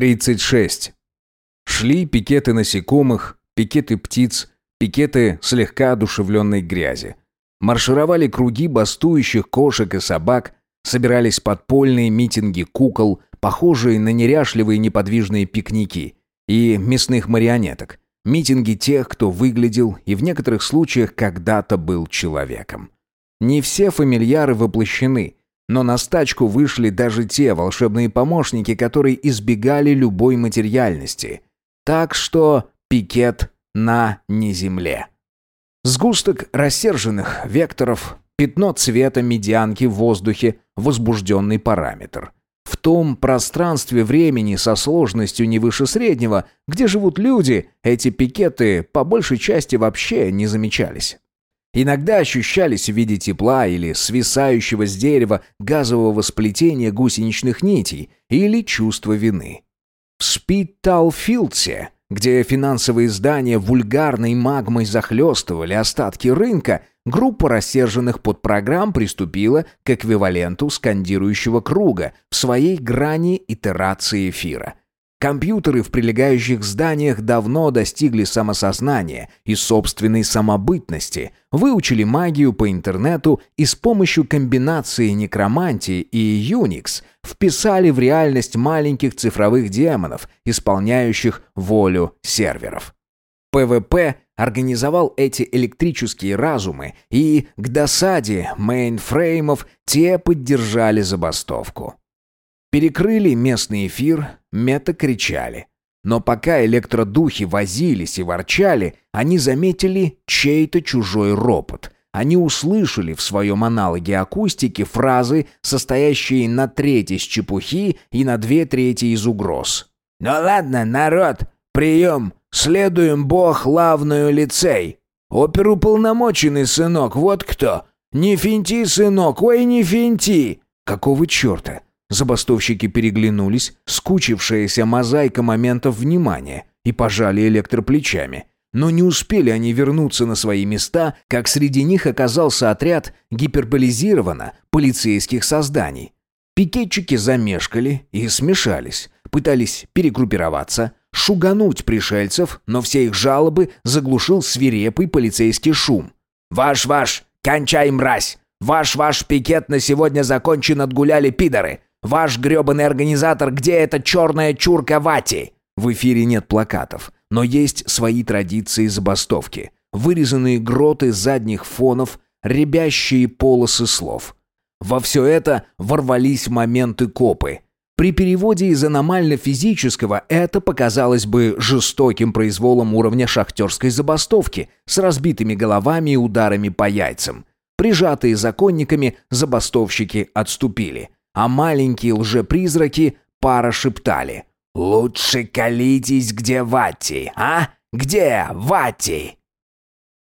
36. Шли пикеты насекомых, пикеты птиц, пикеты слегка одушевленной грязи. Маршировали круги бастующих кошек и собак, собирались подпольные митинги кукол, похожие на неряшливые неподвижные пикники, и мясных марионеток. Митинги тех, кто выглядел и в некоторых случаях когда-то был человеком. Не все фамильяры воплощены, но на стачку вышли даже те волшебные помощники, которые избегали любой материальности. Так что пикет на неземле. Сгусток рассерженных векторов, пятно цвета медианки в воздухе, возбужденный параметр. В том пространстве времени со сложностью не выше среднего, где живут люди, эти пикеты по большей части вообще не замечались. Иногда ощущались в виде тепла или свисающего с дерева газового сплетения гусеничных нитей или чувства вины. В Спитталфилдсе, где финансовые здания вульгарной магмой захлестывали остатки рынка, группа рассерженных подпрограмм приступила к эквиваленту скандирующего круга в своей грани итерации эфира. Компьютеры в прилегающих зданиях давно достигли самосознания и собственной самобытности, выучили магию по интернету и с помощью комбинации некромантии и Unix вписали в реальность маленьких цифровых демонов, исполняющих волю серверов. ПВП организовал эти электрические разумы, и к досаде мейнфреймов те поддержали забастовку. Перекрыли местный эфир, мета кричали. Но пока электродухи возились и ворчали, они заметили чей-то чужой ропот. Они услышали в своем аналоге акустики фразы, состоящие на треть из чепухи и на две трети из угроз. «Ну ладно, народ, прием, следуем бог лавную лицей. Оперуполномоченный сынок, вот кто. Не финти, сынок, ой, не финти!» «Какого черта?» Забастовщики переглянулись, скучившаяся мозаика моментов внимания, и пожали электроплечами. Но не успели они вернуться на свои места, как среди них оказался отряд гиперболизированно полицейских созданий. Пикетчики замешкали и смешались, пытались перегруппироваться, шугануть пришельцев, но все их жалобы заглушил свирепый полицейский шум. «Ваш-ваш, кончай, мразь! Ваш-ваш пикет на сегодня закончен, отгуляли пидоры! Ваш грёбаный организатор, где эта черная чурка Вати?» В эфире нет плакатов, но есть свои традиции забастовки. Вырезанные гроты задних фонов, ребящие полосы слов. Во все это ворвались моменты копы. При переводе из аномально-физического это показалось бы жестоким произволом уровня шахтерской забастовки с разбитыми головами и ударами по яйцам. Прижатые законниками, забастовщики отступили – а маленькие лжепризраки парашептали. «Лучше колитесь, где Вати, а? Где Вати?»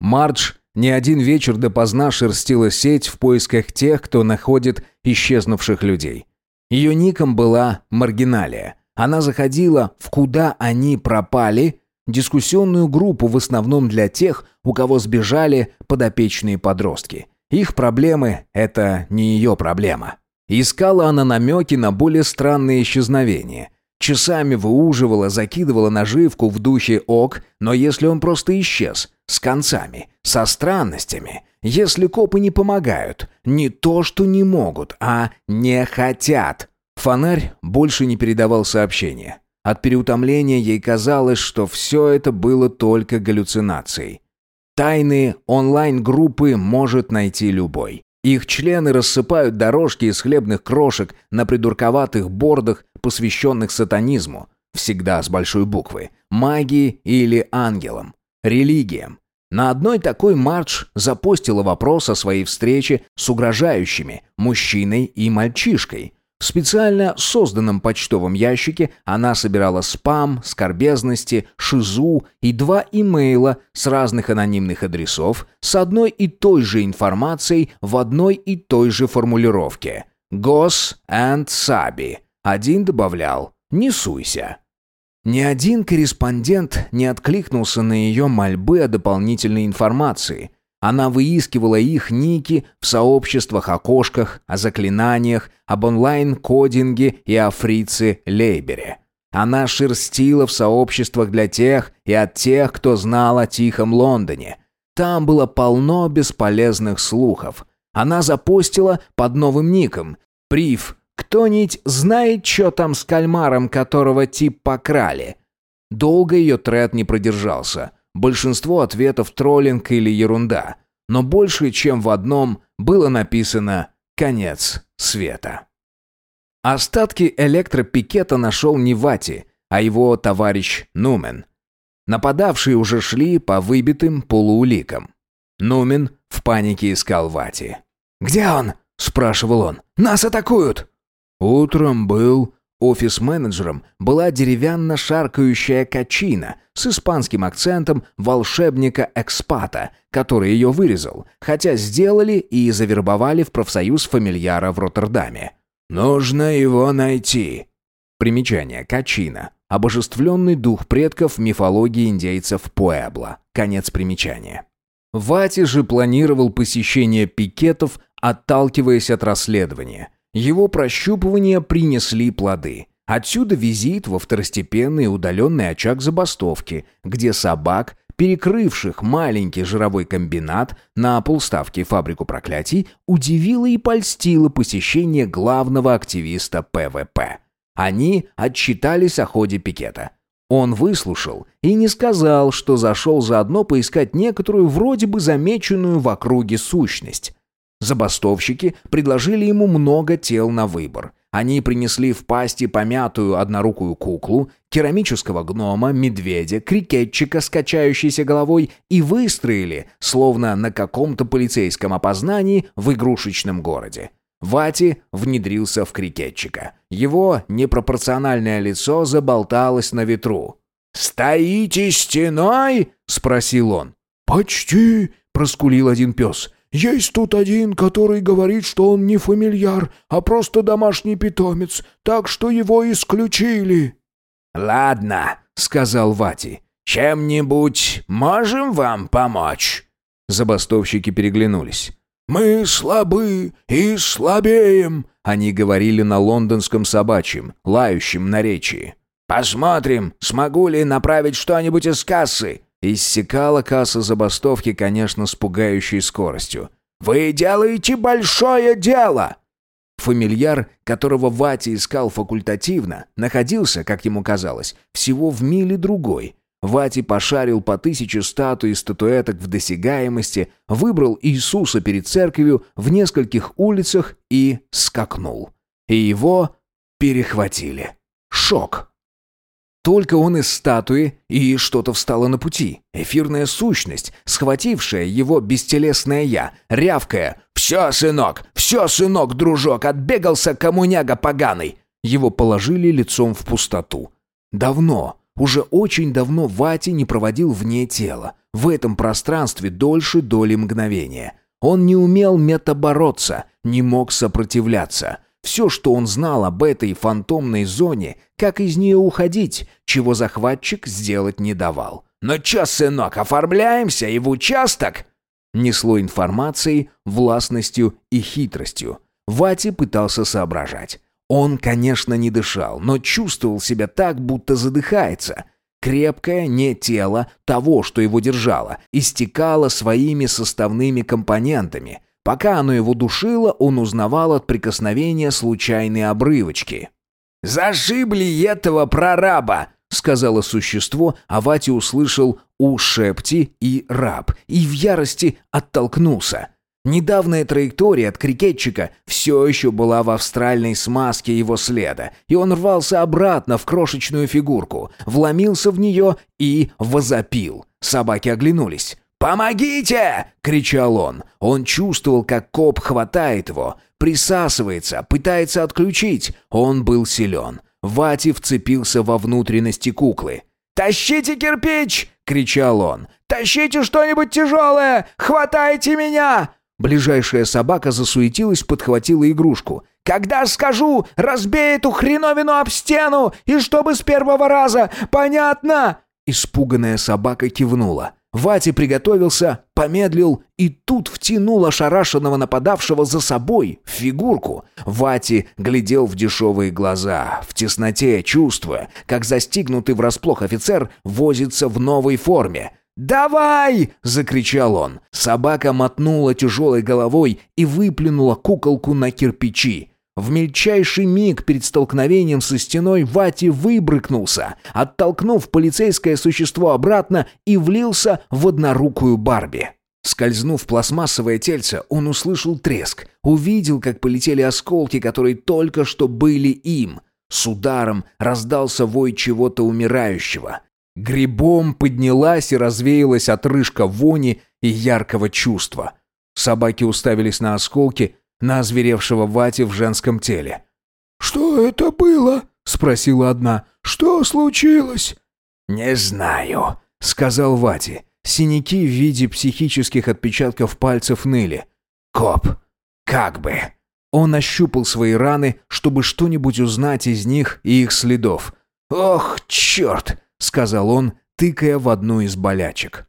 Мардж не один вечер допоздна шерстила сеть в поисках тех, кто находит исчезнувших людей. Ее ником была Маргиналия. Она заходила в «Куда они пропали?» дискуссионную группу в основном для тех, у кого сбежали подопечные подростки. Их проблемы – это не ее проблема. Искала она намеки на более странные исчезновения. Часами выуживала, закидывала наживку в духе ок, но если он просто исчез, с концами, со странностями, если копы не помогают, не то что не могут, а не хотят. Фонарь больше не передавал сообщения. От переутомления ей казалось, что все это было только галлюцинацией. Тайные онлайн-группы может найти любой. Их члены рассыпают дорожки из хлебных крошек на придурковатых бордах, посвященных сатанизму, всегда с большой буквы, магии или ангелам, религиям. На одной такой Мардж запостила вопрос о своей встрече с угрожающими, мужчиной и мальчишкой, в специально созданном почтовом ящике она собирала спам, скорбезности, шизу и два имейла с разных анонимных адресов с одной и той же информацией в одной и той же формулировке. «Гос and Саби». Один добавлял «Не суйся». Ни один корреспондент не откликнулся на ее мольбы о дополнительной информации – она выискивала их ники в сообществах о кошках, о заклинаниях, об онлайн-кодинге и о фрице Лейбере. Она шерстила в сообществах для тех и от тех, кто знал о тихом Лондоне. Там было полно бесполезных слухов. Она запостила под новым ником. Прив, кто-нибудь знает, что там с кальмаром, которого тип покрали? Долго ее тред не продержался. Большинство ответов троллинг или ерунда. Но больше, чем в одном, было написано «Конец света». Остатки электропикета нашел не Вати, а его товарищ Нумен. Нападавшие уже шли по выбитым полууликам. Нумен в панике искал Вати. «Где он?» – спрашивал он. «Нас атакуют!» Утром был Офис-менеджером была деревянно шаркающая качина с испанским акцентом волшебника-экспата, который ее вырезал, хотя сделали и завербовали в профсоюз фамильяра в Роттердаме. «Нужно его найти». Примечание. Качина. Обожествленный дух предков мифологии индейцев Пуэбло. Конец примечания. Вати же планировал посещение пикетов, отталкиваясь от расследования – его прощупывания принесли плоды. Отсюда визит во второстепенный удаленный очаг забастовки, где собак, перекрывших маленький жировой комбинат на полставки фабрику проклятий, удивило и польстило посещение главного активиста ПВП. Они отчитались о ходе пикета. Он выслушал и не сказал, что зашел заодно поискать некоторую вроде бы замеченную в округе сущность. Забастовщики предложили ему много тел на выбор. Они принесли в пасти помятую однорукую куклу, керамического гнома, медведя, крикетчика с качающейся головой и выстроили, словно на каком-то полицейском опознании в игрушечном городе. Вати внедрился в крикетчика. Его непропорциональное лицо заболталось на ветру. «Стоите стеной?» — спросил он. «Почти!» — проскулил один пес. Есть тут один, который говорит, что он не фамильяр, а просто домашний питомец, так что его исключили». «Ладно», — сказал Вати, — «чем-нибудь можем вам помочь?» Забастовщики переглянулись. «Мы слабы и слабеем», — они говорили на лондонском собачьем, лающем наречии. «Посмотрим, смогу ли направить что-нибудь из кассы», Иссякала касса забастовки, конечно, с пугающей скоростью. «Вы делаете большое дело!» Фамильяр, которого Вати искал факультативно, находился, как ему казалось, всего в миле другой. Вати пошарил по тысяче статуй и статуэток в досягаемости, выбрал Иисуса перед церковью в нескольких улицах и скакнул. И его перехватили. Шок. Только он из статуи, и что-то встало на пути. Эфирная сущность, схватившая его бестелесное «я», рявкая «Все, сынок! Все, сынок, дружок! Отбегался коммуняга поганый!» Его положили лицом в пустоту. Давно, уже очень давно Вати не проводил вне тела, в этом пространстве дольше доли мгновения. Он не умел метабороться, не мог сопротивляться. Все, что он знал об этой фантомной зоне, как из нее уходить, чего захватчик сделать не давал. «Ну чё, сынок, оформляемся и в участок?» Несло информацией, властностью и хитростью. Вати пытался соображать. Он, конечно, не дышал, но чувствовал себя так, будто задыхается. Крепкое не тело того, что его держало, истекало своими составными компонентами – Пока оно его душило, он узнавал от прикосновения случайные обрывочки. «Зашибли этого прораба!» — сказала существо, а Вати услышал «у шепти» и «раб» и в ярости оттолкнулся. Недавняя траектория от крикетчика все еще была в австральной смазке его следа, и он рвался обратно в крошечную фигурку, вломился в нее и возопил. Собаки оглянулись. «Помогите!» — кричал он. Он чувствовал, как коп хватает его, присасывается, пытается отключить. Он был силен. Вати вцепился во внутренности куклы. «Тащите кирпич!» — кричал он. «Тащите что-нибудь тяжелое! Хватайте меня!» Ближайшая собака засуетилась, подхватила игрушку. «Когда скажу, разбей эту хреновину об стену, и чтобы с первого раза, понятно?» Испуганная собака кивнула. Вати приготовился, помедлил и тут втянул ошарашенного нападавшего за собой в фигурку. Вати глядел в дешевые глаза, в тесноте, чувствуя, как застигнутый врасплох офицер возится в новой форме. «Давай!» — закричал он. Собака мотнула тяжелой головой и выплюнула куколку на кирпичи. В мельчайший миг перед столкновением со стеной Вати выбрыкнулся, оттолкнув полицейское существо обратно и влился в однорукую Барби. Скользнув пластмассовое тельце, он услышал треск, увидел, как полетели осколки, которые только что были им. С ударом раздался вой чего-то умирающего. Грибом поднялась и развеялась отрыжка вони и яркого чувства. Собаки уставились на осколки, на озверевшего Вати в женском теле. «Что это было?» — спросила одна. «Что случилось?» «Не знаю», — сказал Вати. Синяки в виде психических отпечатков пальцев ныли. «Коп, как бы...» Он ощупал свои раны, чтобы что-нибудь узнать из них и их следов. «Ох, черт!» — сказал он, тыкая в одну из болячек.